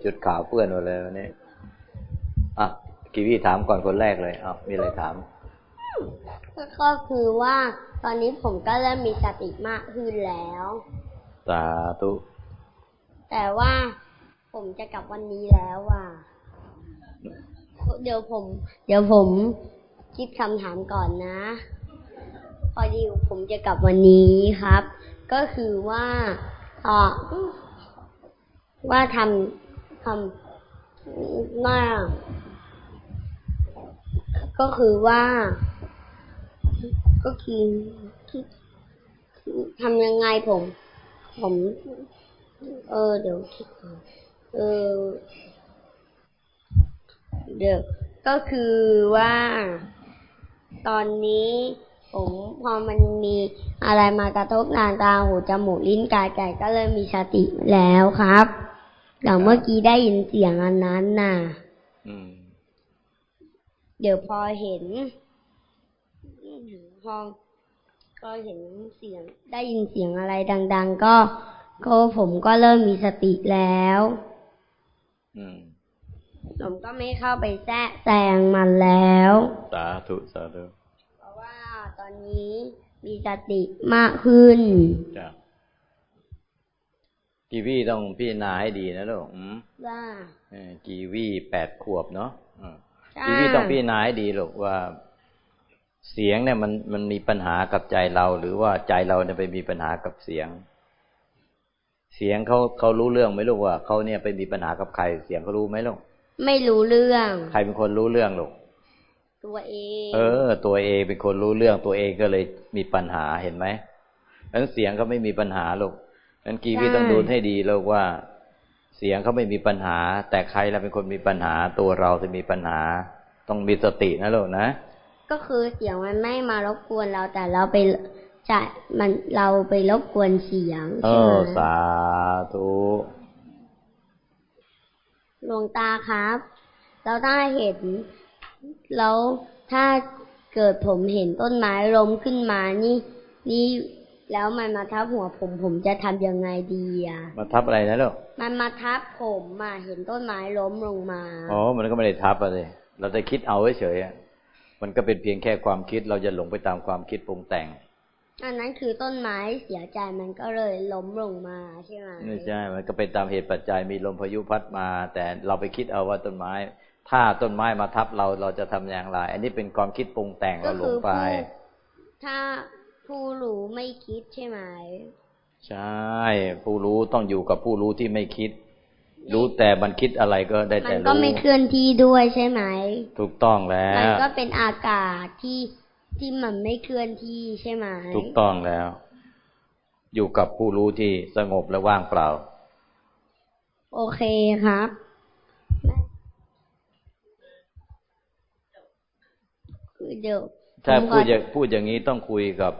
ยชุดขาวเปื้อนหมดเลยวันนี้อะกีวีถามก่อนคนแรกเลยอะมีอะไรถาม ก็คือว่าตอนนี้ผมก็เริ่มมีสติมากขึ้นแล้วสาธุแต่ว่าผมจะกลับวันนี้แล้วว่ะเดี๋ยวผม เดี๋ยวผมคิดคำถามก่อนนะ พอดีผมจะกลับวันนี้ครับ ก็คือว่าอ่อว่าทำ ทำว่าก็คือว่า ก็คือทำยังไงผม ผม เออ เดี๋ยวคิดเออ เดี๋ยวก็คือว่า ตอนนี้ผมพอมันมีอะไรมากระทบนานตาหูจมูกลิ้นกายใจก็เริ่มมีสติแล้วครับ แต่เมื่อกี้ได้ยินเสียงอันนั้นน่ะเดี๋ยวพอเห็นพอก็เห็นเสียง ได้ยินเสียงอะไรดัง ๆ ก็ก็ผมก็เริ่มมีสติแล้วผมก็ไม่เข้าไปแทะแซงมันแล้ว สาธุสาธุเพราะว่าตอนนี้มีสติมากขึ้นจ้ะ กีวีต้องพี่นาให้ดีนะลูกว่ากีวีแปดขวบเนาะกีวีต้องพี่นาให้ดีลูกว่า เสียงเนี่ยมันมันมีปัญหากับใจเรา หรือว่าใจเราเนี่ยไปมีปัญหากับเสียง เสียงเขาเขารู้เรื่องไหมลูกว่าเขาเนี่ยไปมีปัญหากับใคร เสียงเขารู้ไหมลูกไม่รู้เรื่อง ใครเป็นคนรู้เรื่องลูกตัวเอง เออ ตัวเองเป็นคนรู้เรื่องตัวเองก็เลยมีปัญหาเห็นไหมนั้นเสียงก็ไม่มีปัญหาลูก นั้นกีวีต้องดูให้ดีลูกว่าเสียงเขาไม่มีปัญหา แต่ใครเราเป็นคนมีปัญหา ตัวเราจะมีปัญหา ต้องมีสตินะลูกนะ ก็คือเสียงมันไม่มารบกวนเราแต่เราไปจะมันเราไปรบกวนเสียงใช่ไหมสาธุหลวงตาครับ เราถ้าเห็น แล้วถ้าเกิดผมเห็นต้นไม้ล้มขึ้นมานี่ นี่ แล้วมันมาทับหัวผมผมจะทำยังไงดีอะมาทับอะไรนะลูกมันมาทับผมมาเห็นต้นไม้ล้มลงมาอ๋อมันก็ไม่ได้ทับอะไรเราจะคิดเอาเฉยๆมันก็เป็นเพียงแค่ความคิดเราจะหลงไปตามความคิดปรุงแต่งอันนั้นคือต้นไม้เสียใจมันก็เลยล้มลงมาใช่ไหมไม่ใช่ มันก็เป็นตามเหตุปัจจัยมีลมพายุพัดมา แต่เราไปคิดเอาว่าต้นไม้ ถ้าต้นไม้มาทับเราเราจะทำอย่างไร อันนี้เป็นความคิดปรุงแต่งเราหลงไป ถ้า ผู้รู้ไม่คิดใช่ไหม ใช่ ผู้รู้ต้องอยู่กับผู้รู้ที่ไม่คิด รู้แต่มันคิดอะไรก็ได้แต่รู้มันก็ไม่เคลื่อนที่ด้วยใช่ไหม ถูกต้องแล้ว มันก็เป็นอากาศที่ที่มันไม่เคลื่อนที่ใช่ไหม ถูกต้องแล้ว อยู่กับผู้รู้ที่สงบและว่างเปล่า โอเคครับเดี๋ยวถ้าพูดอย่างพูดอย่างนี้ต้องคุยกับ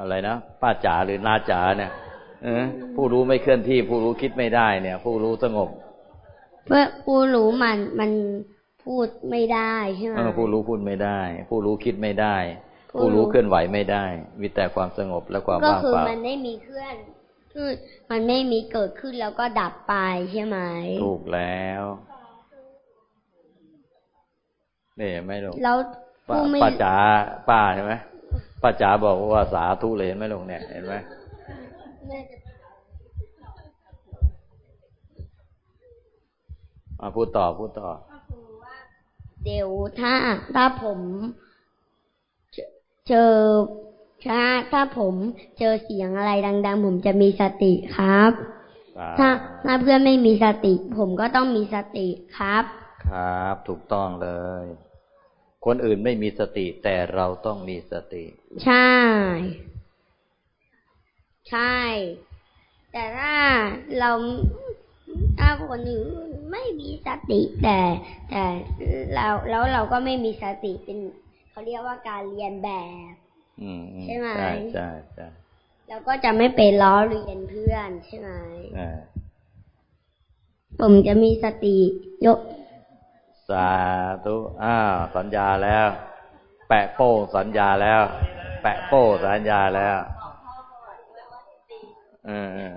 อะไรนะป้าจ๋าหรือนาจ๋าเนี่ยผู้รู้ไม่เคลื่อนที่ ผู้รู้คิดไม่ได้เนี่ย ผู้รู้สงบเพื่อผู้รู้มันมันพูดไม่ได้ใช่ไหมผู้รู้พูดไม่ได้ ผู้รู้คิดไม่ได้ ผู้รู้เคลื่อนไหวไม่ได้ มีแต่ความสงบและความว่างเปล่าก็คือมันไม่มีเคลื่อนคือมันไม่มีเกิดขึ้นแล้วก็ดับไปใช่ไหมถูกแล้วนี่ไม่หรอกแล้วป้าจ๋าป้าใช่ไหม ป้าจ๋าบอกว่าสาธุเลยเห็นไหมลงเนี่ยเห็นไหมพูดต่อพูดต่อเดี๋ยวถ้าถ้าผมเจอถ้าถ้าผมเจอเสียงอะไรดัง ๆ ผมจะมีสติครับ ถ้าถ้าเพื่อนไม่มีสติ ผมก็ต้องมีสติครับ ครับ ถูกต้องเลย คนอื่นไม่มีสติ แต่เราต้องมีสติ ใช่ ใช่ แต่ถ้าเราถ้าคนอื่นไม่มีสติแต่แต่เราแล้วเราก็ไม่มีสติเป็นเขาเรียกว่าการเรียนแบบใช่ไหมใช่ใช่ใช่เราก็จะไม่ไปล้อเรียนเพื่อนใช่ไหมผมจะมีสติยก สาธุอ้าวสัญญาแล้ว แปะโป้สัญญาแล้ว แปะโป้สัญญาแล้วเออ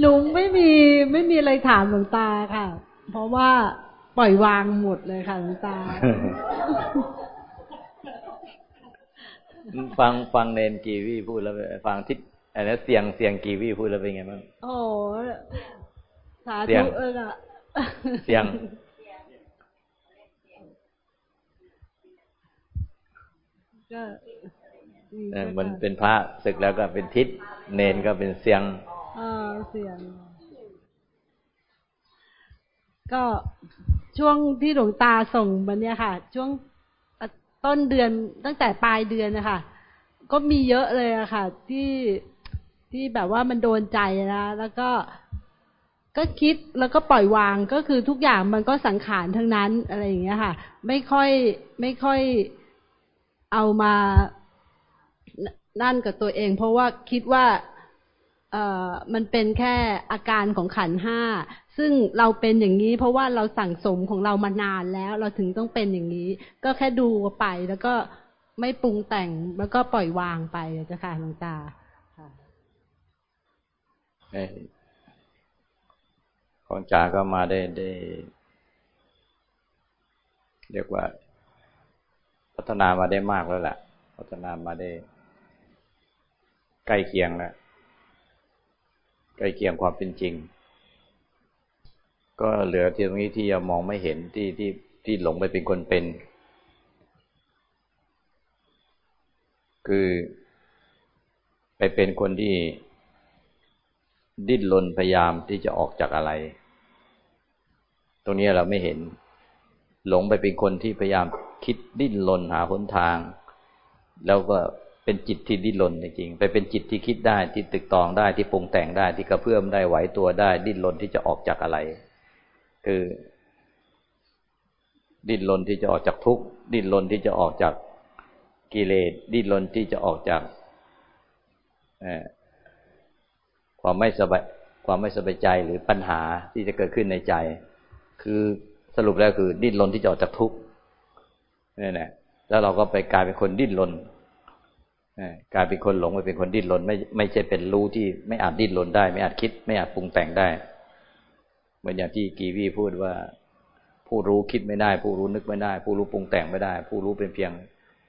หนูไม่มีไม่มีอะไรถามหลวงตาค่ะ เพราะว่าปล่อยวางหมดเลยค่ะหลวงตา ฟังฟังเนนกีวีพูดแล้ว ฟังทิศ อะไรเสียงเสียงกีวีพูดแล้วเป็นไงบ้างโอ้สาเสียธุงเอออะเสียง ก็ดีเออค่ะมันเป็นพระศึกแล้วก็เป็นทิศเนนก็เป็นเสียงเออเสียง ก็ช่วงที่หลวงตาส่งมาเนี่ยค่ะ ช่วงอะต้นเดือนตั้งแต่ปลายเดือนนะคะก็มีเยอะเลยอะค่ะ ที่ ที่แบบว่ามันโดนใจนะแล้วก็ก็คิดแล้วก็ปล่อยวางก็คือทุกอย่างมันก็สังขารทั้งนั้นอะไรอย่างเงี้ยค่ะ ไม่ค่อยไม่ค่อยเอามานั่นกับตัวเอง เพราะว่าคิดว่าเอ่อมันเป็นแค่อาการของขันห้าซึ่งเราเป็นอย่างนี้ เพราะว่าเราสั่งสมของเรามานานแล้ว เราถึงต้องเป็นอย่างนี้ ก็แค่ดูไปแล้วก็ไม่ปรุงแต่งแล้วก็ปล่อยวางไปเจ้าค่ะหลวงตา ของจ๋าก็มาได้ได้ เรียกว่า พัฒนามาได้มากแล้วแหละพัฒนามาได้ ใกล้เคียงแล้วใกล้เคียงความเป็นจริง ก็เหลือที่ตรงนี้ที่ยังมองไม่เห็นที่ที่ที่หลงไปเป็นคนเป็น คือไปเป็นคนที่ ดิ้นรนพยายามที่จะออกจากอะไร ตรงนี้เราไม่เห็น หลงไปเป็นคนที่พยายามคิดดิ้นรนหาหนทาง แล้วก็เป็นจิตที่ดิ้นรนจริงๆไปเป็นจิตที่คิดได้ที่ตึกตองได้ที่ปรุงแต่งได้ที่กระเพื่อมได้ไหวตัวได้ ดิ้นรนที่จะออกจากอะไร คือ ดิ้นรนที่จะออกจากทุกข์ดิ้นรนที่จะออกจากกิเลสดิ้นรนที่จะออกจากเอ่อ ความไม่สบายความไม่สบายใจหรือปัญหาที่จะเกิดขึ้นในใจ คือสรุปแล้วคือดิ้นรนที่จะออกจากทุกข์นี่แหละแล้วเราก็ไปกลายเป็นคนดิ้นรนกลายเป็นคนหลงไปเป็นคนดิ้นรนไม่ไม่ใช่เป็นรู้ที่ไม่อาจดิ้นรนได้ ไม่อาจคิด ไม่อาจปรุงแต่งได้ เหมือนอย่างที่กีวีพูดว่า ผู้รู้คิดไม่ได้ ผู้รู้นึกไม่ได้ ผู้รู้ปรุงแต่งไม่ได้ ผู้รู้เป็นเพียง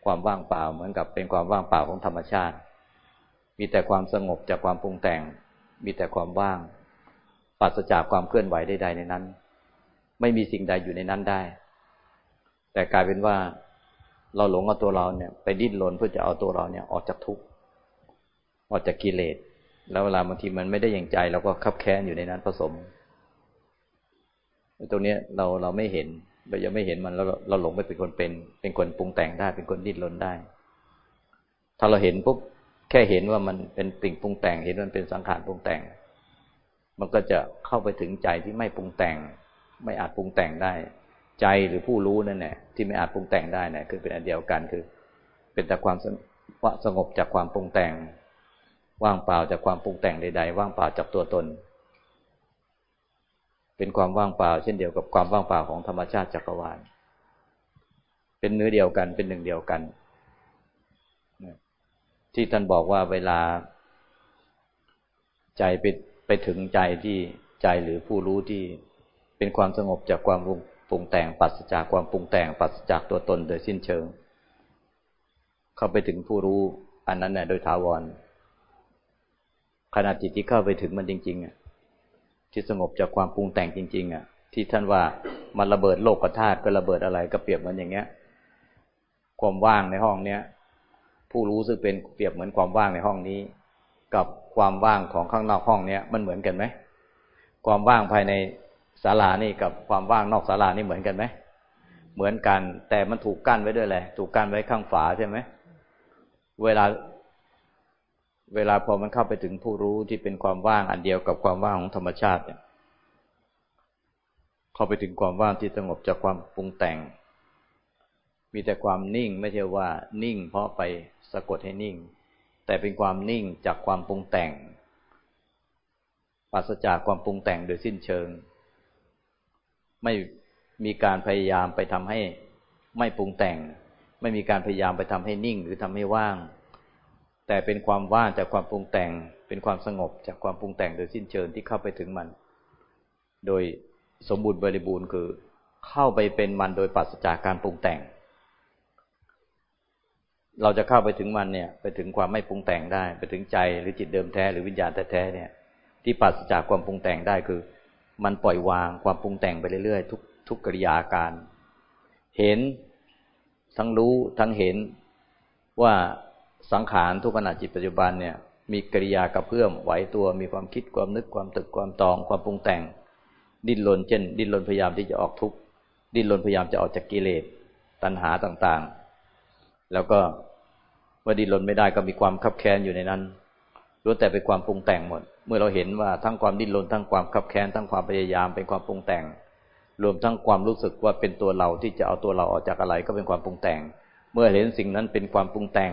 ความว่างเปล่า เหมือนกับเป็นความว่างเปล่าของธรรมชาติ มีแต่ความสงบจากความปรุงแต่ง มีแต่ความว่างปราศจากความเคลื่อนไหวใดๆในนั้น ไม่มีสิ่งใดอยู่ในนั้นได้ แต่กลายเป็นว่าเราหลงเอาตัวเราเนี่ย ไปดิ้นรนเพื่อจะเอาตัวเราเนี่ย ออกจากทุกข์ออกจากกิเลสแล้วเวลาบางทีมันไม่ได้อย่างใจเราก็คับแค้นอยู่ในนั้นผสมตรงนี้เราเราไม่เห็นเรายังไม่เห็นมันแล้วเราหลงไปเป็นคนเป็น เป็นคนปรุงแต่งได้เป็นคนดิ้นรนได้ ถ้าเราเห็นปุ๊บ แค่เห็นว่ามันเป็นสิ่งปรุงแต่ง เห็นมันเป็นสังขารปรุงแต่ง มันก็จะเข้าไปถึงใจที่ไม่ปรุงแต่ง ไม่อาจปรุงแต่งได้ ใจหรือผู้รู้นั่นแหละที่ไม่อาจปรุงแต่งได้เนี่ยคือเป็นอันเดียวกันคือ เป็นแต่ความสงบจากความปรุงแต่ง ว่างเปล่าจากความปรุงแต่งใดๆ ว่างเปล่าจากตัวตน เป็นความว่างเปล่า เช่นเดียวกับความว่างเปล่าของธรรมชาติจักรวาล เป็นเนื้อเดียวกันเป็นหนึ่งเดียวกัน ที่ท่านบอกว่าเวลา ใจไปไปถึงใจที่ใจหรือผู้รู้ที่เป็นความสงบจากความปรุงแต่งปัสจากความปรุงแต่งปัสจากตัวตนโดยสิ้นเชิง เข้าไปถึงผู้รู้ อันนั้นเนี่ยโดยถาวรขณะจิตที่เข้าไปถึงมันจริงๆอะที่สงบจากความปรุงแต่งจริง ๆ อะ ที่ท่านว่ามันระเบิดโลกธาตุก็ระเบิดอะไรก็เปรียบเหมือนอย่างเงี้ย ความว่างในห้องเนี้ย ผู้รู้ซึ่งเป็นเปรียบเหมือนความว่างในห้องนี้ กับความว่างของข้างนอกห้องเนี้ยมันเหมือนกันไหมความว่างภายในศาลานี่กับความว่างนอกศาลานี่เหมือนกันไหมเหมือนกัน แต่มันถูกกั้นไว้ด้วยแหละถูกกั้นไว้ข้างฝาใช่ไหมเวลา เวลาพอมันเข้าไปถึงผู้รู้ที่เป็นความว่างอันเดียวกับความว่างของธรรมชาติเนี่ยเข้าไปถึงความว่างที่สงบจากความปรุงแต่ง มีแต่ความนิ่งไม่ใช่ว่านิ่ง เพราะไปสะกดให้นิ่ง แต่เป็นความนิ่งจากความปรุงแต่งปราศจากความปรุงแต่งโดยสิ้นเชิง ไม่มีการพยายามไปทำให้ไม่ปรุงแต่ง ไม่มีการพยายามไปทำให้นิ่งหรือทำให้ว่าง แต่เป็นความว่างจากความปรุงแต่งเป็นเป็นความสงบจากความปรุงแต่งโดยสิ้นเชิงที่เข้าไปถึงมัน โดยสมบูรณ์บริบูรณ์คือเข้าไปเป็นมันโดยปราศจากการปรุงแต่ง เราจะเข้าไปถึงมันเนี่ย ไปถึงความไม่ปรุงแต่งได้ ไปถึงใจหรือจิตเดิมแท้หรือวิญญาณแท้ๆเนี่ย ที่ปราศจากความปรุงแต่งได้คือ มันปล่อยวางความปรุงแต่งไปเรื่อยๆทุกทุกกิริยาการ เห็นทั้งรู้ทั้งเห็นว่าสังขารทุกขณะจิตปัจจุบันเนี่ย มีกิริยากระเพื่อมไหวตัวมีความคิดความนึกความตึกความตองความปรุงแต่ง ดิ้นรนเช่น ดิ้นรนพยายามที่จะออกทุกข์ดิ้นรนพยายามจะออกจากกิเลสตัณหาต่างๆ แล้วก็เมื่อดิ้นรนไม่ได้ก็มีความคับแค้นอยู่ในนั้นล้วนแต่เป็นความปรุงแต่งหมด เมื่อเราเห็นว่าทั้งความดิ้นรนทั้งความคับแค้นทั้งความพยายามเป็นความปรุงแต่ง รวมทั้งความรู้สึกว่าเป็นตัวเราที่จะเอาตัวเราออกจากอะไรก็เป็นความปรุงแต่ง เมื่อเห็นสิ่งนั้นเป็นความปรุงแต่ง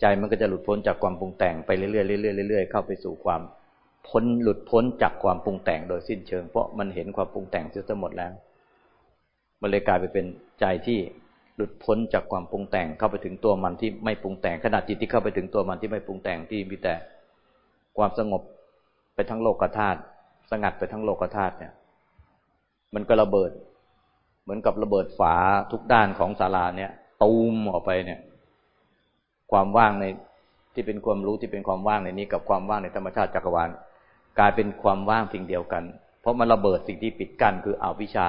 ใจมันก็จะหลุดพ้นจากความปรุงแต่งไปเรื่อยๆเรื่อยๆเรื่อยๆเข้าไปสู่ความพ้นหลุดพ้นจากความปรุงแต่งโดยสิ้นเชิง เพราะมันเห็นความปรุงแต่งเสียทั้งหมดแล้วมันเลยกลายไปเป็นใจที่ หลุดพ้นจากความปรุงแต่งเข้าไปถึงตัวมันที่ไม่ปรุงแต่งขณะจิตที่เข้าไปถึงตัวมันที่ไม่ปรุงแต่งที่มีแต่ความสงบไปทั้งโลกธาตุสงัดไปทั้งโลกธาตุเนี่ย มันก็ระเบิด เหมือนกับระเบิดฝาทุกด้านของศาลาเนี่ยตูมออกไปเนี่ย ความว่างในที่เป็นความรู้ที่เป็นความว่างในนี้กับความว่างในธรรมชาติจักรวาลกลายเป็นความว่างสิ่งเดียวกัน เพราะมันระเบิดสิ่งที่ปิดกั้นคืออวิชชา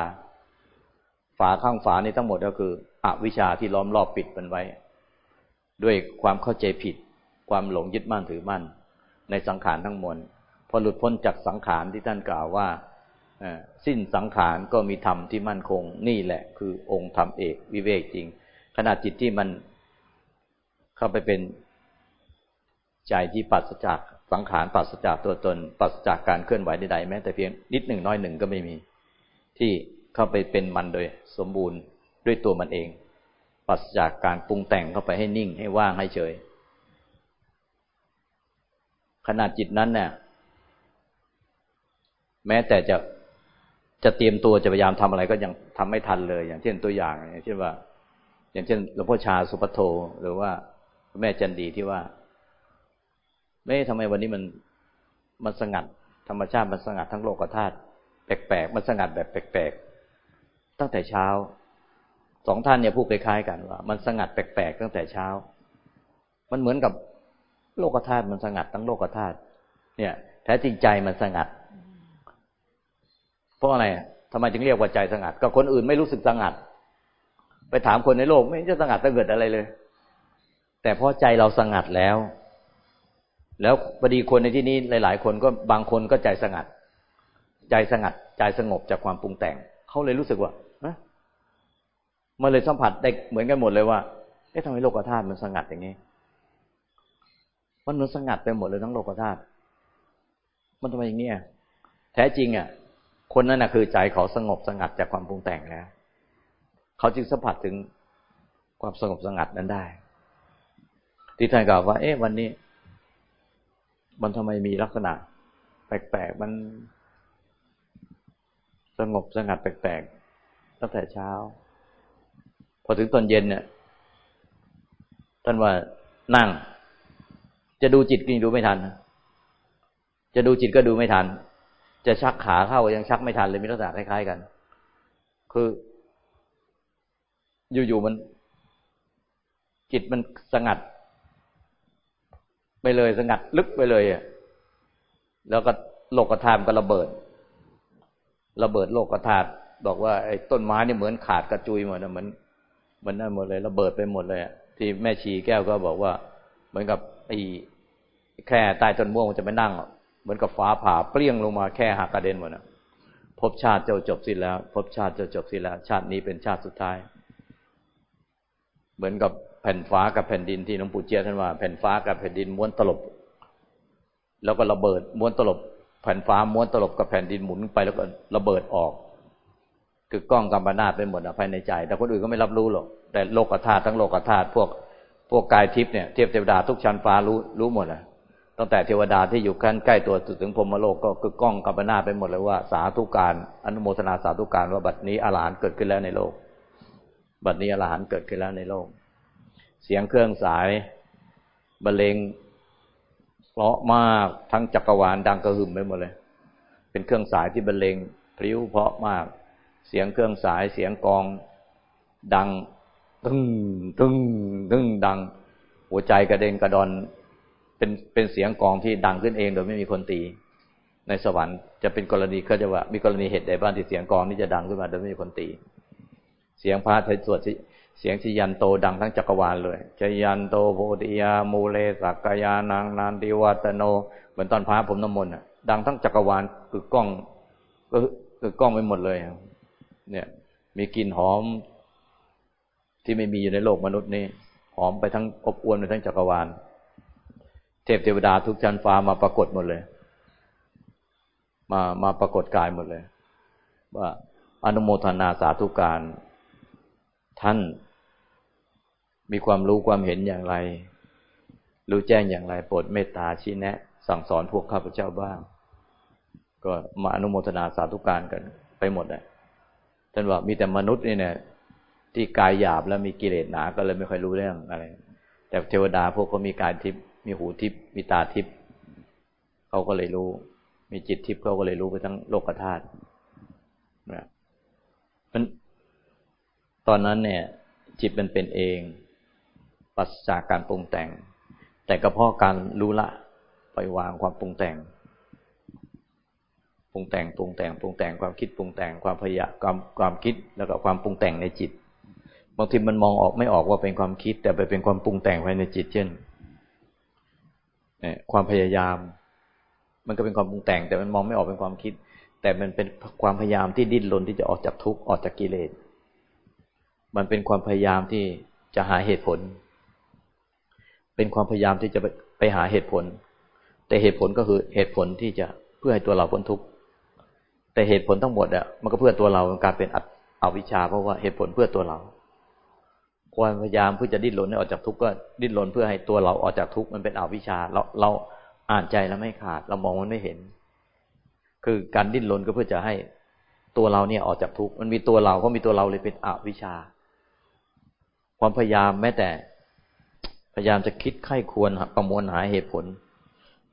ฝาข้างฝานี่ทั้งหมดก็คือ อวิชชาที่ล้อมรอบปิดมันไว้ ด้วยความเข้าใจผิด ความหลงยึดมั่นถือมั่น ในสังขารทั้งมวลพอหลุดพ้นจากสังขารที่ท่านกล่าวว่าสิ้นสังขารก็มีธรรมที่มั่นคง นี่แหละคือองค์ธรรมเอกวิเวกจริงขณะจิตที่มันเข้าไปเป็นใจที่ปัสจากสังขารปัสจากตัวตนปัสจากการเคลื่อนไหวใดๆแม้แต่เพียงนิดหนึ่งน้อยหนึ่งก็ไม่มี ที่เข้าไปเป็นมันโดยสมบูรณ์ ด้วยตัวมันเองปัสจากการปรุงแต่งเข้าไปให้นิ่งให้ว่างให้เฉย ขนาดจิตนั้นเนี่ยแม้แต่จะจะเตรียมตัวจะพยายามทำอะไรก็ยังทำไม่ทันเลย อย่างเช่นตัวอย่างอย่างเช่นว่า อย่างเช่นหลวงพ่อชาสุปโท หรือว่าแม่จันดีที่ว่าไม่ทำไมวันนี้มันมันสงัด ธรรมชาติมันสงัดทั้งโลกธาตุแปลกๆมันสงัดแบบแปลกๆตั้งแต่เช้า สองท่านเนี่ยพูดคล้ายๆกันว่า มันสงัดแปลกๆตั้งแต่เช้า มันเหมือนกับโลกธาตุมันสงัดทั้งโลกธาตุเนี่ยแท้จริงใจมันสงัด เพราะอะไรทำไมจึงเรียกว่าใจสงัด ก็คนอื่นไม่รู้สึกสงัด ไปถามคนในโลกไม่จะสงัดสงเกิดอะไรเลย แต่เพราะใจเราสงัดแล้ว แล้วพอดีคนในที่นี้หลาย ๆ คนก็บางคนก็ใจสงัด ใจสงัด ใจสงบจากความปรุงแต่งเขาเลยรู้สึกว่า มันเลยสัมผัสได้เหมือนกันหมดเลยว่าเอ๊ะทำไมโลกธาตุมันสงัดอย่างนี้มันมือนสงัดไปหมดเลยทั้งโลกธาตุมันทำไมอย่างนี้แท้จริงอะ คนนั้นนะคือใจเขาสงบสงัดจากความปรุงแต่งแล้วเขาจึงสัมผัสถึงความสงบสงัดนั้นได้ ที่ท่านกล่าวว่า เอ๊ะวันนี้ มันทำไมมีลักษณะ แปลกๆมันสงบสงัดแปลกๆตั้งแต่เช้า พอถึงตอนเย็นเนี่ย ท่านว่านั่ง จะดูจิตก็ดูไม่ทัน จะดูจิตก็ดูไม่ทัน จะชักขาเข้ายังชักไม่ทันเลยมีลักษณะคล้ายๆกัน คือ อยู่ๆมัน จิตมันสงัด ไปเลยสงัดลึกไปเลยอะแล้วก็โลกธาตุก็ระเบิด ระเบิดโลกธาตุบอกว่าไอ้ต้นไม้นี่เหมือนขาดกระจุยหมดเหมือน มันนั่นหมดเลยระเบิดไปหมดเลยที่แม่ชีแก้วก็บอกว่า เหมือนกับไอ้แค่ใต้ต้นม่วงมันจะไม่นั่ง เหมือนกับฟ้าผ่าเปรี้ยงลงมาแค่หักกระเด็นหมดนะพบชาติเจ้าจบสิ้นแล้ว พบชาติเจ้าจบสิ้นแล้ว ชาตินี้เป็นชาติสุดท้าย เหมือนกับแผ่นฟ้ากับแผ่นดินที่หลวงปู่เจียท่านว่าแผ่นฟ้ากับแผ่นดินม้วนตลบ แล้วก็ระเบิดม้วนตลบ แผ่นฟ้าม้วนตลบกับแผ่นดินหมุนไปแล้วก็ระเบิดออก คือกล้องกำมนาดไปหมดภายในใจ แต่คนอื่นก็ไม่รับรู้หรอกแต่โลกธาตุทั้งโลกธาตุพวกพวกกายทิพย์เนี่ยเทียบเทวดาทุกชั้นฟ้ารู้รู้หมดนะตั้งแต่เทวดาที่อยู่ขั้นใกล้ตัวถึงพรมโลกก็คือกล้องกำมนาดไปหมดเลยว่าสาธุการอนุโมทนาสาธุการว่าบัดนี้อรหันต์เกิดขึ้นแล้วในโลก บัดนี้อรหันต์เกิดขึ้นแล้วในโลก เสียงเครื่องสายบรรเลงเพราะมากทั้งจักรวาลดังกระหึ่มไปหมดเลย เป็นเครื่องสายที่บรรเลงพริ้วเพราะมาก เสียงเครื่องสายเสียงกองดังตึ้งตึ้งตึ้งดัง หัวใจกระเด็นกระดอนเป็นเป็นเสียงกองที่ดังขึ้นเองโดยไม่มีคนตี ในสวรรค์จะเป็นกรณีเขาจะว่า มีกรณีเหตุใดบ้างที่เสียงกองนี้จะดังขึ้นมาโดยไม่มีคนตี เสียงพระไทยสวดเสียงชยันโตดังทั้งจักรวาลเลยชยันโตโพธิยามูเลสักกายานังนานติวัตโน เหมือนตอนพระผมน้ำมนต์ดังทั้งจักรวาลคือกล้องก็คือกล้องไปหมดเลย เนี่ย มีกลิ่นหอมที่ไม่มีอยู่ในโลกมนุษย์นี่หอมไปทั้งอบอวนไปทั้งจักรวาล เทพเทวดาทุกชั้นฟ้ามาปรากฏหมดเลย มามาปรากฏกายหมดเลย ว่าอนุโมทนาสาธุการท่านมีความรู้ความเห็นอย่างไร รู้แจ้งอย่างไร โปรดเมตตาชี้แนะ สั่งสอนพวกข้าพเจ้าบ้าง ก็มาอนุโมทนาสาธุการกันไปหมดเลย ท่านว่ามีแต่มนุษย์นี่เนี่ยที่กายหยาบแล้วมีกิเลสหนา ก็เลยไม่ค่อยรู้เรื่องอะไร แต่เทวดาพวกเขามีกายทิพย์มีหูทิพย์มีตาทิพย์เขาก็เลยรู้ มีจิตทิพย์เขาก็เลยรู้ไปทั้งโลกธาตุนะมันตอนนั้นเนี่ย จิตมันเป็นเองปัสจากการปรุงแต่ง แต่ก็เพราะการรู้ละปล่อยวางความปรุงแต่ง รุงแต่งปรุงแต่งปรุงแต่งความคิดปรุงแต่งความพยาความความคิดแล้วก็ความปรุงแต่งในจิตบางทีมันมองออกไม่ออกว่าเป็นความคิด แต่ไปเป็นความปรุงแต่งภายในจิต เช่นความพยายาม มันก็เป็นความปรุงแต่ง แต่มันมองไม่ออกเป็นความคิด แต่มันเป็นความพยายามที่ดิ้นรนที่จะออกจากทุกข์ออกจากกิเลสมันเป็นความพยายามที่จะหาเหตุผล เป็นความพยายามที่จะไปหาเหตุผล แต่เหตุผลก็คือเหตุผลที่จะเพื่อให้ตัวเราพ้นทุกข์ แต่เหตุผลทั้งหมดอะมันก็เพื่อตัวเราการเป็นอวิชชาเพราะว่าเหตุผลเพื่อตัวเราความพยายามเพื่อจะดิ้นรนให้ออกจากทุกข์ก็ดิ้นรนเพื่อให้ตัวเราออกจากทุกข์มันเป็นอวิชชาเราเราอ่านใจแล้วไม่ขาด เรามองมันไม่เห็น คือการดิ้นรนก็เพื่อจะให้ตัวเราเนี่ยออกจากทุกข์มันมีตัวเราเพราะมีตัวเราเลยเป็นอวิชชา ความพยายามแม้แต่ พยายามจะคิดไข้ควรประมวลหาเหตุผล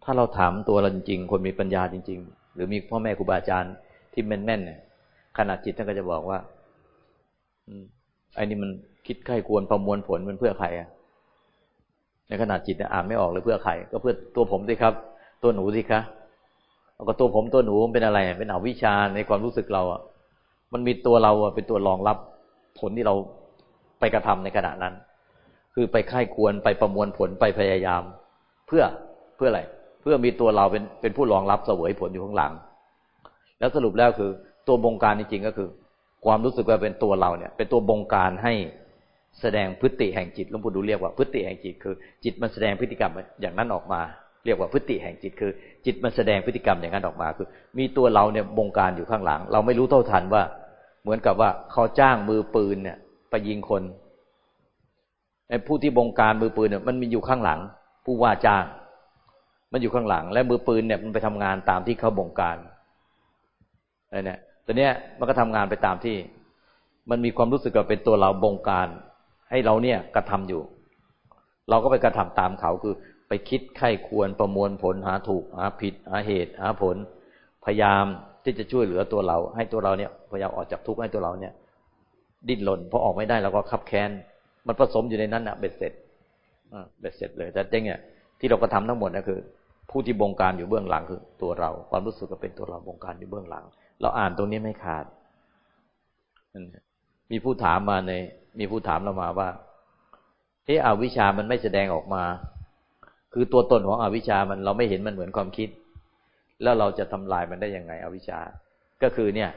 ถ้าเราถามตัวเราจริงๆคนมีปัญญาจริง ๆ หรือมีพ่อแม่ครูบาอาจารย์ ที่แม่นๆเนี่ยขณะจิตท่านก็จะบอกว่าอืมไอ้นี่มันคิดไข้ควรประมวลผลมันเพื่อใครอะในขณะจิตอ่านไม่ออกเลยเพื่อใครก็เพื่อตัวผมสิครับ ตัวหนูสิคะเอาก็ตัวผมตัวหนูเป็นอะไร เป็นอวิชาในความรู้สึกเราอะ มันมีตัวเราอะเป็นตัวรองรับผลที่เราไปกระทำในขณะนั้น คือไปค่ายควรไปประมวลผลไปพยายาม เพื่อเพื่ออะไร เพื่อมีตัวเราเป็นเป็นผู้รองรับเสวยผลอยู่ข้างหลัง แล้วสรุปแล้วคือ ตัวบงการจริงๆก็คือ ความรู้สึกว่าเป็นตัวเราเนี่ย เป็นตัวบงการให้แสดงพฤติแห่งจิตหลวงปู่ดูเรียกว่าพฤติแห่งจิต คือ จิตมันแสดงพฤติกรรมอย่างนั้นออกมา เรียกว่าพฤติแห่งจิต คือ จิตมันแสดงพฤติกรรมอย่างนั้นออกมา คือ มีตัวเราเนี่ยบงการอยู่ข้างหลัง เราไม่รู้เท่าทันว่า เหมือนกับว่าเขาจ้างมือปืนเนี่ยไปยิงคนไอ้ผู้ที่บงการมือปืนเนี่ยมันมีอยู่ข้างหลัง ผู้ว่าจ้าง มันอยู่ข้างหลัง และมือปืนเนี่ยมันไปทำงานตามที่เขาบงการ อะไรเนี่ยตอนเนี้ยมันก็ทำงานไปตามที่ มันมีความรู้สึกว่าเป็นตัวเราบงการ ให้เราเนี่ยกระทำอยู่ เราก็ไปกระทำตามเขาคือ ไปคิดไข้ควรประมวลผลหาถูกหาผิดหาเหตุหาผล พยายามที่จะช่วยเหลือตัวเรา ให้ตัวเราเนี่ยพยายามออกจากทุกข์ให้ตัวเราเนี่ย ดิ้นรนพอออกไม่ได้เราก็ขับแค้น มันผสมอยู่ในนั้นอะเบ็ดเสร็จเบ็ดเสร็จเลยแต่จริงเนี่ยที่เรากระทาทั้งหมดนะคือ ผู้ที่บงการอยู่เบื้องหลังคือตัวเรา ความรู้สึกก็เป็นตัวเราบงการอยู่เบื้องหลัง เราอ่านตรงนี้ไม่ขาด มีผู้ถามมาใน มีผู้ถามเรามาว่าเอออวิชามันไม่แสดงออกมา คือตัวตนของอวิชามันเราไม่เห็นมันเหมือนความคิด แล้วเราจะทำลายมันได้ยังไง อวิชา ก็คือเนี่ย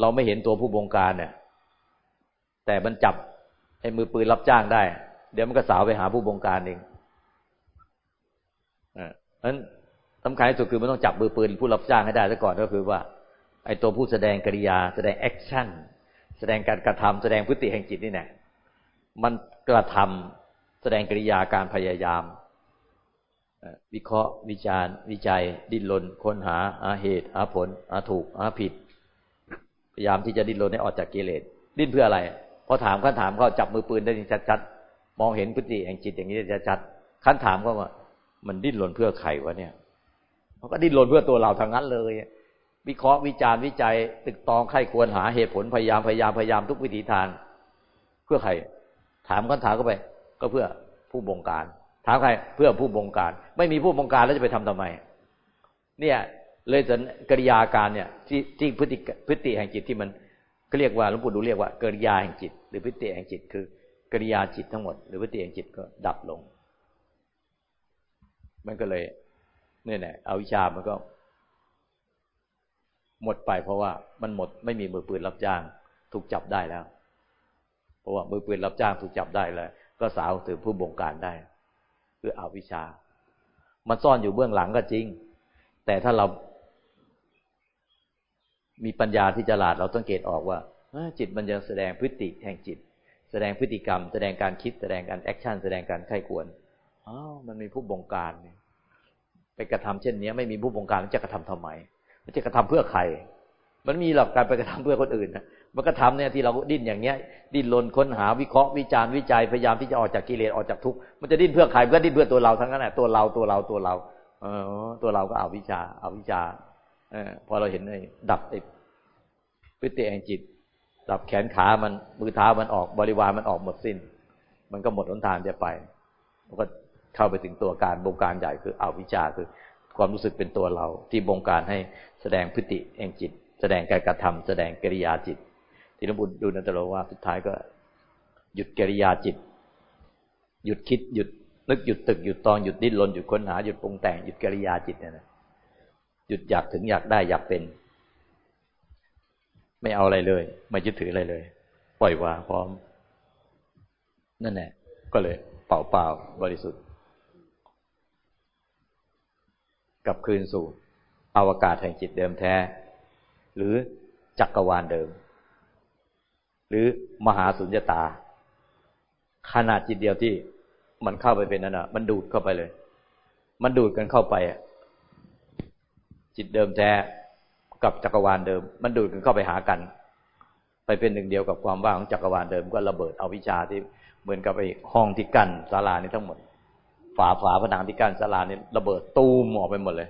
เราไม่เห็นตัวผู้บงการเนี่ย แต่มันจับไอ้มือปืนรับจ้างได้ เดี๋ยวมันก็สาวไปหาผู้บงการเองอ่าเพราะฉะนั้น สำคัญที่สุดคือมันต้องจับมือปืนผู้รับจ้างให้ได้ซะก่อนก็คือว่า ไอ้ตัวผู้แสดงกริยา แสดงแอคชั่น แสดงการกระทำแสดงพฤติแห่งจิตนี่แน่มันกระทำแสดงกริยาการพยายาม วิเคราะห์ วิจารณ์ วิจัย ดิ้นรนค้นหาหาเหตุหาผลหาถูกหาผิด พยายามที่จะดิ้นรนให้ออกจากกิเลสดิ้นเพื่ออะไรพอถามขั้นถามเขาจับมือปืนได้ชัดๆมองเห็นพฤติแห่งจิตอย่างนี้ชัดๆขั้นถามเขาว่า มันดิ้นรนเพื่อใครวะเนี่ย มันก็ดิ้นรนเพื่อตัวเราทางนั้นเลย วิเคราะห์วิจารณ์วิจัยตึกตองไข้ควรหาเหตุผลพยายามพยายามพยายามทุกวิถีทาง เพื่อใคร ถามคำถามก็ไป ก็เพื่อผู้บงการ ถามใคร เพื่อผู้บงการ ไม่มีผู้บงการแล้วจะไปทำทำไม เนี่ย เลยสันกิริยาการเนี่ย ที่ที่พฤติพฤติแห่งจิตที่มันเขาเรียกว่าหลวงปู่ดูเรียกว่ากิริยาแห่งจิต หรือพฤติแห่งจิต คือกิริยาจิตทั้งหมด หรือพฤติแห่งจิตก็ดับลง มันก็เลย เนี่ยแหละเอาวิชามันก็ หมดไปเพราะว่ามันหมดไม่มีมือปืนรับจ้าง ถูกจับได้แล้ว เพราะว่ามือปืนรับจ้างถูกจับได้แล้ว ก็สาวถึงผู้บงการได้ คืออาวิชา มันซ่อนอยู่เบื้องหลังก็จริง แต่ถ้าเรา มีปัญญาที่ฉลาดเราต้องเกตออกว่าจิตมันจะแสดงพฤติแห่งจิต แสดงพฤติกรรม แสดงการคิดแสดงการแอคชั่นแสดงการไข้ควรอ๋อมันมีผู้บงการเนี่ย ไปกระทำเช่นนี้ไม่มีผู้บงการจะกระทำทำไมมันจะกระทำเพื่อใคร มันมีหลักการไปกระทำเพื่อคนอื่นนะมันก็ทำเนี่ยที่เราดิ้นอย่างเงี้ย ดิ้นรนค้นหาวิเคราะห์วิจารณ์วิจัยพยายามที่จะออกจากกิเลสออกจากทุกข์มันจะดิ้นเพื่อใครก็ดิ้นเพื่อตัวเราทั้งนั้นแหละตัวเราตัวเราตัวเราเออตัวเราก็เอาวิชาเอาวิชาเออพอเราเห็นไอ้ดับไอ้พฤติแห่งจิต ดับแขนขามันมือเท้ามันออกบริวารมันออกหมดสิ้น มันก็หมดหนทางจะไปมันก็ เข้าไปถึงตัวการบงการใหญ่คืออวิชชาคือความรู้สึกเป็นตัวเรา ที่บงการให้แสดงพฤติแห่งจิต แสดงการกระทำแสดงกิริยาจิต ที่หลวงปู่ดูนันตโลว่าสุดท้ายก็ หยุดกิริยาจิต หยุดคิดหยุดนึกหยุดตึกหยุดตองหยุดดิ้นรนหยุดค้นหาหยุดปรุงแต่งหยุดกิริยาจิตเนี่ยนะหยุดอยากถึงอยากได้อยากเป็น ไม่เอาอะไรเลย ไม่ยึดถืออะไรเลย ปล่อยวางพร้อม นั่นแหละก็เลยเปล่าเปล่าบริสุทธิ์ กลับคืนสู่ อวกาศแห่งจิตเดิมแท้ หรือจักรวาลเดิม หรือมหาสุญญตา ขนาดจิตเดียวที่มันเข้าไปเป็นนั่นอะ มันดูดเข้าไปเลย มันดูดกันเข้าไปอะจิตเดิมแท้กับจักรวาลเดิม มันดูดกันเข้าไปหากัน ไปเป็นหนึ่งเดียวกับความว่างของจักรวาลเดิม ก็ระเบิดเอาวิชาที่เหมือนกับไอ้ห้องที่กั้นศาลานี่ทั้งหมด ฝาฝาผนังที่กั้นศาลานี่ระเบิดตูมออกไปหมดเลย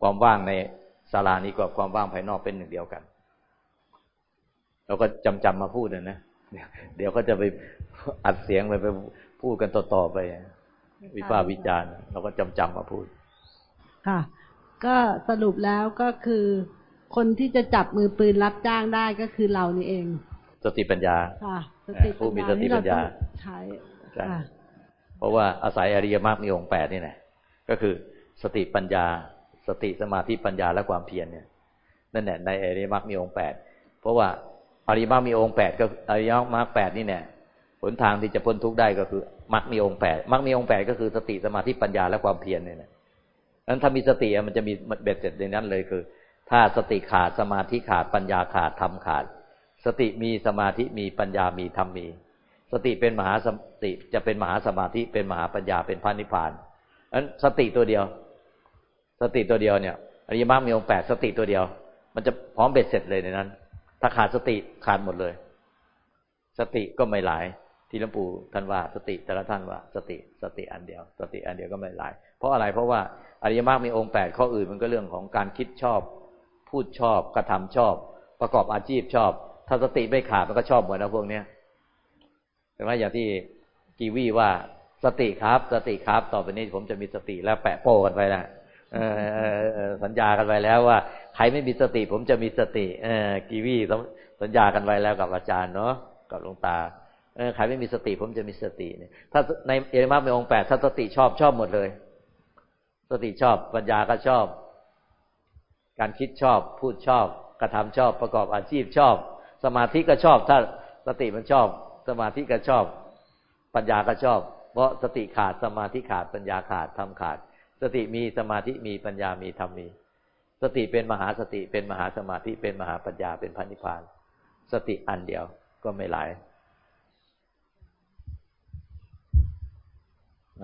ความว่างในศาลานี้กับความว่างภายนอกเป็นหนึ่งเดียวกัน เราก็จำจำมาพูดนะนะเดี๋ยวก็จะไปอัดเสียงไปไปพูดกันต่อๆไป วิพากษ์วิจารณ์เราก็จำจำมาพูด ค่ะ ก็สรุปแล้วก็คือคนที่จะจับมือปืนรับจ้างได้ก็คือเรานี่เอง สติปัญญา ค่ะ สติผู้มีสติปัญญาใช้ค่ะเพ ราะว่าอาศัยอริยมรรคมีองค์แปดนี่แหละก็คือสติปัญญา สติสมาธิปัญญาและความเพียรเนี่ยนั่นแหละในอริยมรรคมีองค์แปดเพราะว่าอริยมรรคมีองค์แปดก็อริยมรรคแปดนี่เนี่ยหนทางที่จะพ้นทุกข์ได้ก็คือมรรคมีองค์แปดมรรคมีองค์แปดก็คือสติสมาธิปัญญาและความเพียรเนี่ยนะนั้นถ้ามีสติมันจะมีเบ็ดเสร็จในนั้นเลยคือ ถ้าสติขาดสมาธิขาดปัญญาขาดธรรมขาด สติมีสมาธิมีปัญญามีธรรมมี สติเป็นมหาสติจะเป็นมหาสมาธิเป็นมหาปัญญาเป็นพระนิพพานนั้นสติตัวเดียว สติตัวเดียวเนี่ยอริยมรรคมีองค์แปดสติตัวเดียว มันจะพร้อมเบ็ดเสร็จเลยในนั้น ถ้าขาดสติขาดหมดเลย สติก็ไม่หลาย ที่หลวงปู่ท่านว่า สติแต่ละท่านว่า สติสติอันเดียว สติอันเดียวก็ไม่หลาย เพราะอะไรเพราะว่าอริยมรรคมีองค์แปดข้ออื่นมันก็เรื่องของการคิดชอบ พูดชอบกระทำชอบ ประกอบอาชีพชอบ ถ้าสติไม่ขาดมันก็ชอบหมดนะพวกเนี้ย แต่ว่าอย่างที่กีวีว่าสติครับ สติครับ ต่อไปนี้ผมจะมีสติแล้วแปะโป้กันไปนะสัญญากันไปแล้วว่า ใครไม่มีสติ ผมจะมีสติเอกีวีสัญญากันไว้แล้วกับอาจารย์เนาะกับหลวงตาเออใครไม่มีสติ ผมจะมีสติเนี่ย ถ้าในเอริมาในองค์แปดถ้าสติชอบชอบหมดเลย สติชอบปัญญาก็ชอบ การคิดชอบ พูดชอบ กระทำชอบประกอบอาชีพชอบ สมาธิก็ชอบ ถ้าสติมันชอบ สมาธิก็ชอบ ปัญญาก็ชอบ เพราะสติขาดสมาธิขาดปัญญาขาดทำขาด สติมีสมาธิมีปัญญามีธรรมมี สติเป็นมหาสติเป็นมหาสมาธิเป็นมหาปัญญาเป็นพันิพาน สติอันเดียวก็ไม่หลาย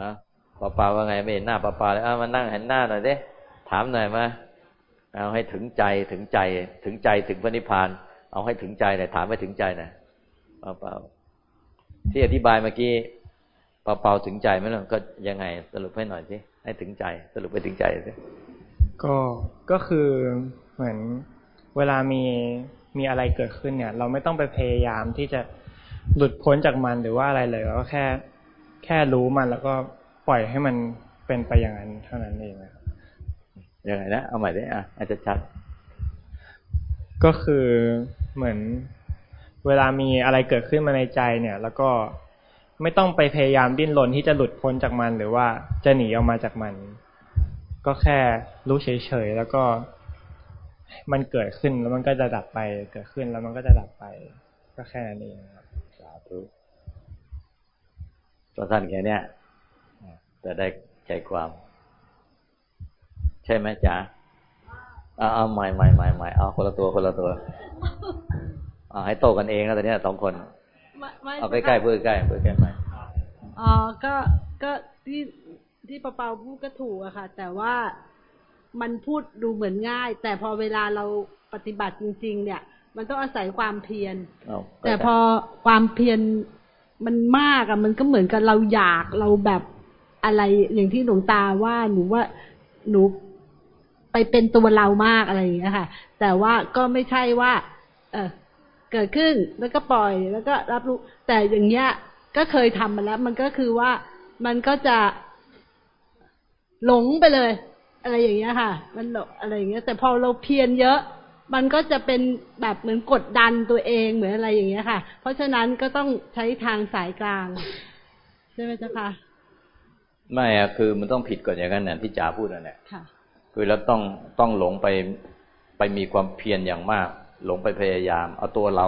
นะปาปาว่าไงไม่เห็นหน้าปาปาเลยเอามานั่งเห็นหน้าหน่อยดิถามหน่อยมาเอาให้ถึงใจถึงใจ ถึงใจถึงพระนิพพาน เอาให้ถึงใจหน่อยถามให้ถึงใจหน่อยปล่าเปล่า ที่อธิบายเมื่อกี้เปาๆถึงใจไหมล่ะก็ยังไงสรุปให้หน่อยสิให้ถึงใจ สรุปไปถึงใจสิก็ก็คือเหมือนเวลามีมีอะไรเกิดขึ้นเนี่ย เราไม่ต้องไปพยายามที่จะหลุดพ้นจากมันหรือว่าอะไรเลยเราก็แค่ แค่รู้มันแล้วก็ปล่อยให้มันเป็นไปอย่างนั้นเท่านั้นเองนะครับยังไงนะเอาใหม่ได้อะอาจจะชัด ก็คือเหมือน เวลามีอะไรเกิดขึ้นมาในใจเนี่ย แล้วก็ไม่ต้องไปพยายามดิ้นรนที่จะหลุดพ้นจากมัน หรือว่าจะหนีออกมาจากมัน ก็แค่รู้เฉยๆแล้วก็มันเกิดขึ้นแล้วมันก็จะดับไป เกิดขึ้นแล้วมันก็จะดับไป ก็แค่นั้นเองครับสาธุสั้นแค่นี้จะได้ใจความ ใช่ไหมจ๊ะเอาใหม่ใหม่ใหม่ใหม่เอาคนละตัวคนละตัว เอาให้โตกันเองแล้วตอนนี้สองคนเอาใกล้ๆเพื่อใกล้เพื่อใกล้ไหมอ๋อก็ก็ที่ที่ปะเปาพูดก็ถูกอะค่ะ แต่ว่ามันพูดดูเหมือนง่าย แต่พอเวลาเราปฏิบัติจริง ๆ เนี่ย มันต้องอาศัยความเพียรแต่พอความเพียรมันมากอะมันก็เหมือนกับเราอยากเราแบบอะไรอย่างที่หลวงตาว่าหนูว่าหนูไปเป็นตัวเรามากอะไรอย่างเงี้ยค่ะ แต่ว่าก็ไม่ใช่ว่า เออ เกิดขึ้นแล้วก็ปล่อยแล้วก็รับรู้ แต่อย่างเงี้ยก็เคยทำมาแล้ว มันก็คือว่ามันก็จะหลงไปเลย อะไรอย่างเงี้ยค่ะ มันหลอะไรอย่างเงี้ย แต่พอเราเพียรเยอะ มันก็จะเป็นแบบเหมือนกดดันตัวเองเหมือนอะไรอย่างเงี้ยค่ะ เพราะฉะนั้นก็ต้องใช้ทางสายกลางใช่ไหมจ๊ะคะไม่อะคือมันต้องผิดก่อนอย่างนั้นเนี่ยที่จ๋าพูดนั่นแหละคือเราต้องต้องหลงไปไปมีความเพียรอย่างมาก หลงไปพยายาม เอาตัวเรา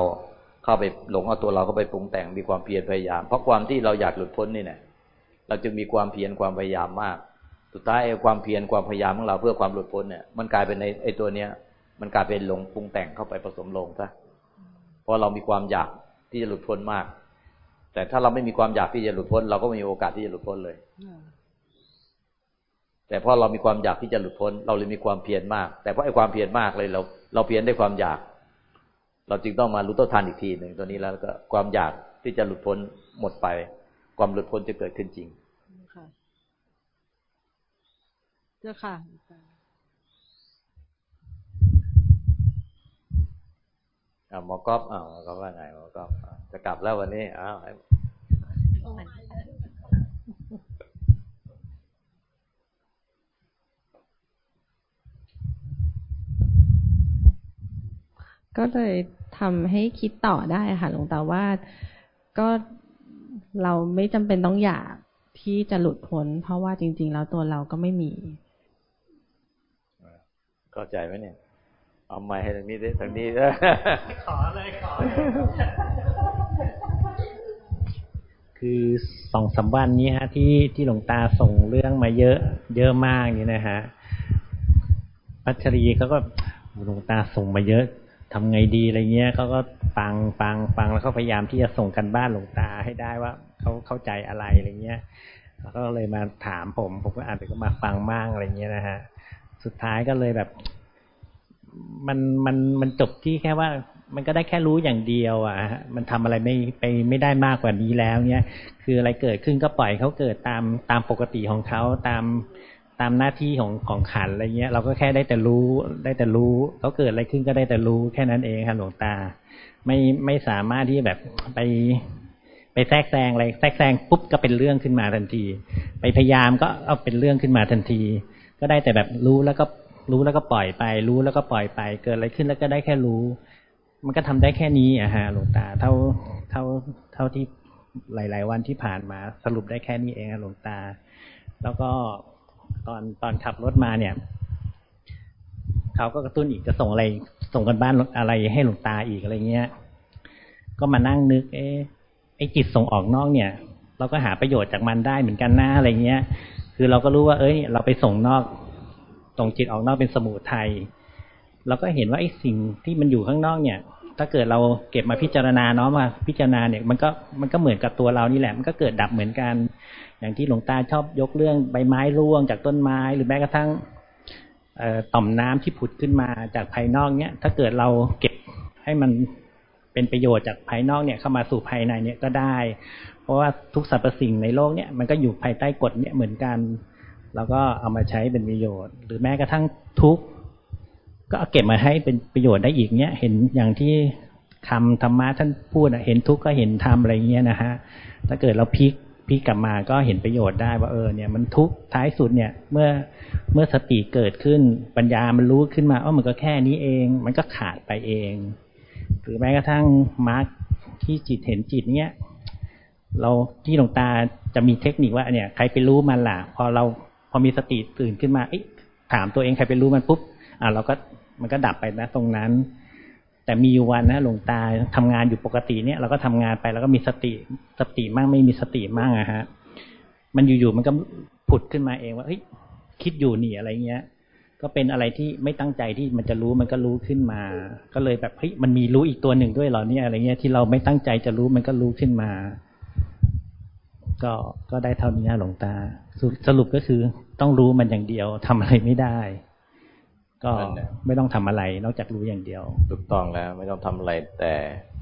เข้าไปหลงเอาตัวเราเข้าไปปรุงแต่งมีความเพียรพยายาม เพราะความที่เราอยากหลุดพ้นนี่เนี่ยเราจึงมีความเพียรความพยายามมาก สุดท้ายไอ้ความเพียรความพยายามของเราเพื่อความหลุดพ้นเนี่ย มันกลายเป็นในไอ้ตัวเนี้ย มันกลายเป็นหลงปรุงแต่งเข้าไปผสมลงซะเพราะเรามีความอยากที่จะหลุดพ้นมาก แต่ถ้าเราไม่มีความอยากที่จะหลุดพ้น เราก็ไม่มีโอกาสที่จะหลุดพ้นเลยแต่พอเรามีความอยากที่จะหลุดพ้น เราเลยมีความเพียรมาก แต่เพราะไอ้ความเพียรมากเลยเรา เราเพียรได้ความอยาก เราจึงต้องมารู้ต้นทานอีกทีหนึ่งตัวนี้แล้วก็ความอยากที่จะหลุดพ้นหมดไป ความหลุดพ้นจะเกิดขึ้นจริงค่ะเจ้าค่ะอ่าหมอกอบอ่าหมอกอบว่าไงหมอกอบจะกลับแล้ววันนี้อ้าว ก็เลยทำให้คิดต่อได้ค่ะหลวงตาว่าก็เราไม่จำเป็นต้องอยากที่จะหลุดพ้น เพราะว่าจริง ๆ แล้วตัวเราก็ไม่มีเข้าใจไหมเนี่ย เอาไม้ให้ทางนี้ด้ทางนี้ขอเลยขอคือสองสาวันนี้ฮะ ที่ที่หลวงตาส่งเรื่องมาเยอะ เยอะมากนี่นะฮะพัชรีเขาก็หลวงตาส่งมาเยอะ ทำไงดีอะไรเงี้ยเขาก็ฟังฟังฟังแล้วเขาพยายามที่จะส่งกันบ้านหลวงตาให้ได้ว่าเขาเข้าใจอะไรอะไรเงี้ยแล้วก็เลยมาถามผม ผมก็อ่านไปก็มาฟังบ้างอะไรเงี้ยนะฮะสุดท้ายก็เลยแบบ มันมันมันจบที่แค่ว่า มันก็ได้แค่รู้อย่างเดียว อะมันทำอะไรไม่ไปไม่ได้มากกว่านี้แล้ว เนี้ยคืออะไรเกิดขึ้นก็ปล่อยเขาเกิดตามตามปกติของเขาตาม ตามหน้าที่ของของขันอะไรเงี้ย เราก็แค่ได้แต่รู้ได้แต่รู้เขาเกิดอะไรขึ้นก็ได้แต่รู้แค่นั้นเองครับหลวงตา ไม่ไม่สามารถที่แบบไปไปแทรกแซงอะไรแทรกแซงปุ๊บก็เป็นเรื่องขึ้นมาทันที ไปพยายามก็เอาเป็นเรื่องขึ้นมาทันที ก็ได้แต่แบบรู้แล้วก็รู้แล้วก็ปล่อยไป รู้แล้วก็ปล่อยไป เกิดอะไรขึ้นแล้วก็ได้แค่รู้ มันก็ทำได้แค่นี้อะฮะหลวงตา เท่าเท่าเท่าที่หลาย ๆ วันที่ผ่านมาสรุปได้แค่นี้เองหลวงตา แล้วก็ ตอนตอนขับรถมาเนี่ยเขาก็กระตุ้นอีกจะส่งอะไร ส่งกันบ้านอะไรให้หลวงตาอีกอะไรเงี้ย ก็มานั่งนึก เอ๊ไอ้จิตส่งออกนอกเนี่ย เราก็หาประโยชน์จากมันได้เหมือนกันนะอะไรเงี้ย คือเราก็รู้ว่า เอ้ย เราไปส่งนอกส่งจิตออกนอกเป็นสมุทัยเราก็เห็นว่าไอ้สิ่งที่มันอยู่ข้างนอกเนี่ย ถ้าเกิดเราเก็บมาพิจารณาเนาะมาพิจารณาเนี่ยมันก็มันก็เหมือนกับตัวเรานี่แหละ มันก็เกิดดับเหมือนกัน อย่างที่หลวงตาชอบยกเรื่องใบไม้ร่วงจากต้นไม้ หรือแม้กระทั่งต่อมน้ำที่ผุดขึ้นมาจากภายนอกเนี้ยถ้าเกิดเราเก็บให้มันเป็นประโยชน์จากภายนอกเนี่ยเข้ามาสู่ภายในเนี่ยก็ได้ เพราะว่าทุกสรรพสิ่งในโลกเนี่ยมันก็อยู่ภายใต้กฎเนี่ยเหมือนกัน แล้วก็เอามาใช้เป็นประโยชน์ หรือแม้กระทั่งทุก ก็เก็บมาให้เป็นประโยชน์ได้อีกเนี่ยเห็นอย่างที่คำธรรมะท่านพูดเห็นทุกข์ก็เห็นธรรมอะไรเงี้ยนะฮะถ้าเกิดเราพลิกพลิกกลับมาก็เห็นประโยชน์ได้ว่าเออเนี่ยมันทุกข์ท้ายสุดเนี่ยเมื่อเมื่อสติเกิดขึ้นปัญญามันรู้ขึ้นมาว่ามันก็แค่นี้เอง มันก็ขาดไปเอง หรือแม้กระทั่งมาร์กที่จิตเห็นจิตเนี่ยเราที่หลวงตาจะมีเทคนิคว่าเนี่ย ใครไปรู้มันล่ะ พอเราพอมีสติตื่นขึ้นมาถามตัวเองใครไปรู้มันปุ๊บอ่าเราก็ มันก็ดับไปนะตรงนั้น แต่มีวันนะหลวงตาทำงานอยู่ปกติเนี่ยเราก็ทำงานไปแล้วก็มีสติสติมั่งไม่มีสติมั่งอะฮะ มันอยู่ๆมันก็ผุดขึ้นมาเองว่าเฮ้ยคิดอยู่นี่อะไรเงี้ย ก็เป็นอะไรที่ไม่ตั้งใจที่มันจะรู้มันก็รู้ขึ้นมา ก็เลยแบบเฮ้ยมันมีรู้อีกตัวหนึ่งด้วยเหรอเนี่ยอะไรเงี้ยที่เราไม่ตั้งใจจะรู้มันก็รู้ขึ้นมา ก็ก็ได้เท่านี้หลวงตา สรุปก็คือต้องรู้มันอย่างเดียวทำอะไรไม่ได้ ก็ไม่ต้องทำอะไร นอกจากรู้อย่างเดียว ถูกต้องแล้ว ไม่ต้องทำอะไร แต่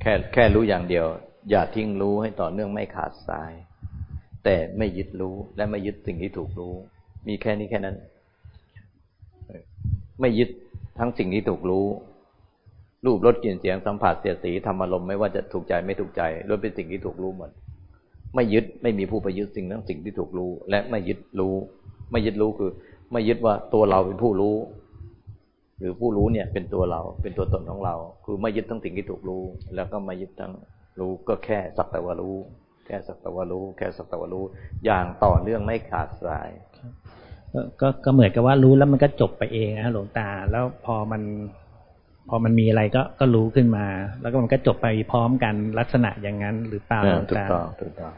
แค่แค่รู้อย่างเดียว อย่าทิ้งรู้ให้ต่อเนื่องไม่ขาดสาย แต่ไม่ยึดรู้และไม่ยึดสิ่งที่ถูกรู้ มีแค่นี้แค่นั้น ไม่ยึดทั้งสิ่งที่ถูกรู้ รูปรสกลิ่นเสียงสัมผัสเสียสีธรรมารมไม่ว่าจะถูกใจไม่ถูกใจล้วนเป็นสิ่งที่ถูกรู้หมดไม่ยึดไม่มีผู้ไปยึดสิ่งนั้นสิ่งที่ถูกรู้ และไม่ยึดรู้ ไม่ยึดรู้คือ ไม่ยึดว่าตัวเราเป็นผู้รู้ หรือผู้รู้เนี่ยเป็นตัวเราเป็นตัวตนของเรา คือไม่ยึดทั้งสิ่งที่ถูกรู้ แล้วก็ไม่ยึดทั้งรู้ก็แค่สักแต่ว่ารู้ แค่สักแต่ว่ารู้ แค่สักแต่ว่ารู้ อย่างต่อเนื่องไม่ขาดสายก็ก็เหมือนกับว่ารู้แล้วมันก็จบไปเองนะหลวงตา แล้วพอมัน พอมันมีอะไรก็ก็รู้ขึ้นมา แล้วก็มันก็จบไปพร้อมกันลักษณะอย่างนั้นหรือเปล่าหลวงตาถูกต้องถูกต้อง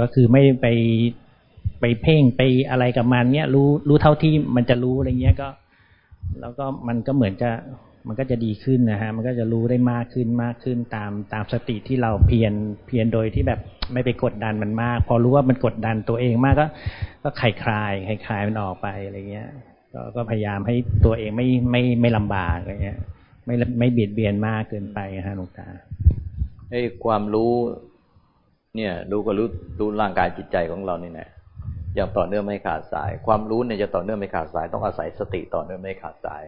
ก็คือไม่ไปไปเพ่งไปอะไรกับมันเนี้ยรู้รู้เท่าที่มันจะรู้อะไรเงี้ยก็ แล้วก็มันก็เหมือนจะมันก็จะดีขึ้นนะฮะ มันก็จะรู้ได้มากขึ้นมากขึ้นตามตามสติที่เราเพียรเพียรโดยที่แบบไม่ไปกดดันมันมาก พอรู้ว่ามันกดดันตัวเองมากก็ ก็คลายคลายคลายคลายมันออกไปอะไรเงี้ย ก็ก็พยายามให้ตัวเองไม่ไม่ไม่ลำบากอะไรเงี้ย ไม่ไม่เบียดเบียนมากเกินไปฮะหลวงตาไอ้ความรู้ เนี่ย รู้ก็รู้รู้ร่างกายจิตใจของเรานี่แหละ อย่างต่อเนื่องไม่ขาดสาย ความรู้เนี่ยจะต่อเนื่องไม่ขาดสาย ต้องอาศัยสติต่อเนื่องไม่ขาดสาย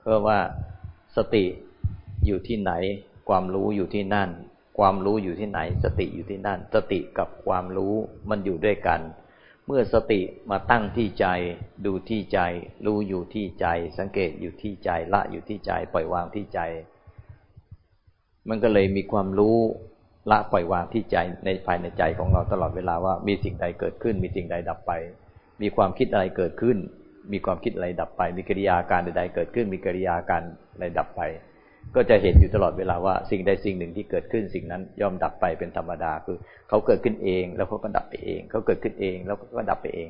เพราะว่าสติอยู่ที่ไหน ความรู้อยู่ที่นั่น ความรู้อยู่ที่ไหน สติอยู่ที่นั่น สติกับความรู้มันอยู่ด้วยกัน เมื่อสติมาตั้งที่ใจ ดูที่ใจ รู้อยู่ที่ใจ สังเกตอยู่ที่ใจละอยู่ที่ใจ ปล่อยวางที่ใจ มันก็เลยมีความรู้ ละปล่อยวางที่ใจในภายในใจของเราตลอดเวลาว่ามีสิ่งใดเกิดขึ้น มีสิ่งใดดับไป มีความคิดอะไรเกิดขึ้น มีความคิดอะไรดับไป มีกิริยาการใดๆเกิดขึ้น มีกิริยาการอะไรดับไป ก็จะเห็นอยู่ตลอดเวลาว่าสิ่งใดสิ่งหนึ่งที่เกิดขึ้น สิ่งนั้นย่อมดับไปเป็นธรรมดาคือเขาเกิดขึ้นเองแล้วเขาก็ดับไปเอง เขาเกิดขึ้นเองแล้วก็ดับไปเอง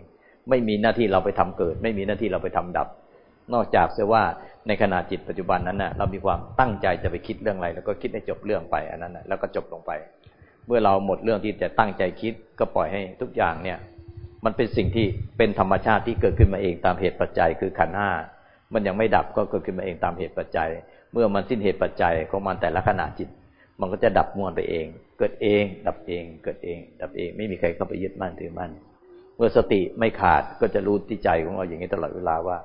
ไม่มีหน้าที่เราไปทำเกิด ไม่มีหน้าที่เราไปทำดับ นอกจากเสียว่าในขณะจิตปัจจุบันนั้นนะเรามีความตั้งใจจะไปคิดเรื่องอะไร แล้วก็คิดให้จบเรื่องไปอันนั้นนะแล้วก็จบลงไป เมื่อเราหมดเรื่องที่จะตั้งใจคิดก็ปล่อยให้ทุกอย่างเนี่ย มันเป็นสิ่งที่เป็นธรรมชาติที่เกิดขึ้นมาเองตามเหตุปัจจัยคือขันห้ามันยังไม่ดับก็เกิดขึ้นมาเองตามเหตุปัจจัย เมื่อมันสิ้นเหตุปัจจัยของมันแต่ละขณะจิต มันก็จะดับมวลไปเอง เกิดเอง ดับเอง เกิดเอง ดับเอง ไม่มีใครเข้าไปยึดมั่นถือมั่นเมื่อสติไม่ขาดก็จะรู้ที่ใจของเราอย่างนี้ตลอดเวลาว่า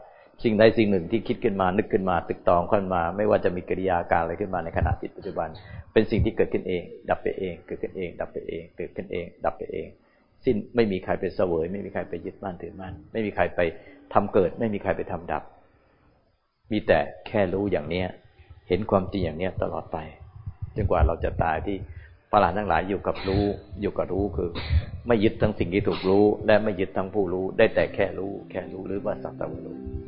สิ่งใดสิ่งหนึ่งที่คิดขึ้นมานึกขึ้นมา ตึกตองขึ้นมา ไม่ว่าจะมีกิริยาการอะไรขึ้นมาในขณะจิตปัจจุบัน เป็นสิ่งที่เกิดขึ้นเอง ดับไปเอง เกิดขึ้นเอง ดับไปเองเกิดขึ้นเอง ดับไปเอง สิ้นไม่มีใครไปเสวย ไม่มีใครไปยึดมั่นถือมั่นไม่มีใครไปทำเกิด ไม่มีใครไปทำดับ มีแต่แค่รู้อย่างเนี้ย เห็นความจริงอย่างเนี้ยตลอดไปจนกว่าเราจะตายที่พระหลานทั้งหลายอยู่กับรู้ อยู่กับรู้คือ ไม่ยึดทั้งสิ่งที่ถูกรู้ และไม่ยึดทั้งผู้รู้ ได้แต่แค่รู้ แค่รู้หรือว่าสักแต่ว่ารู้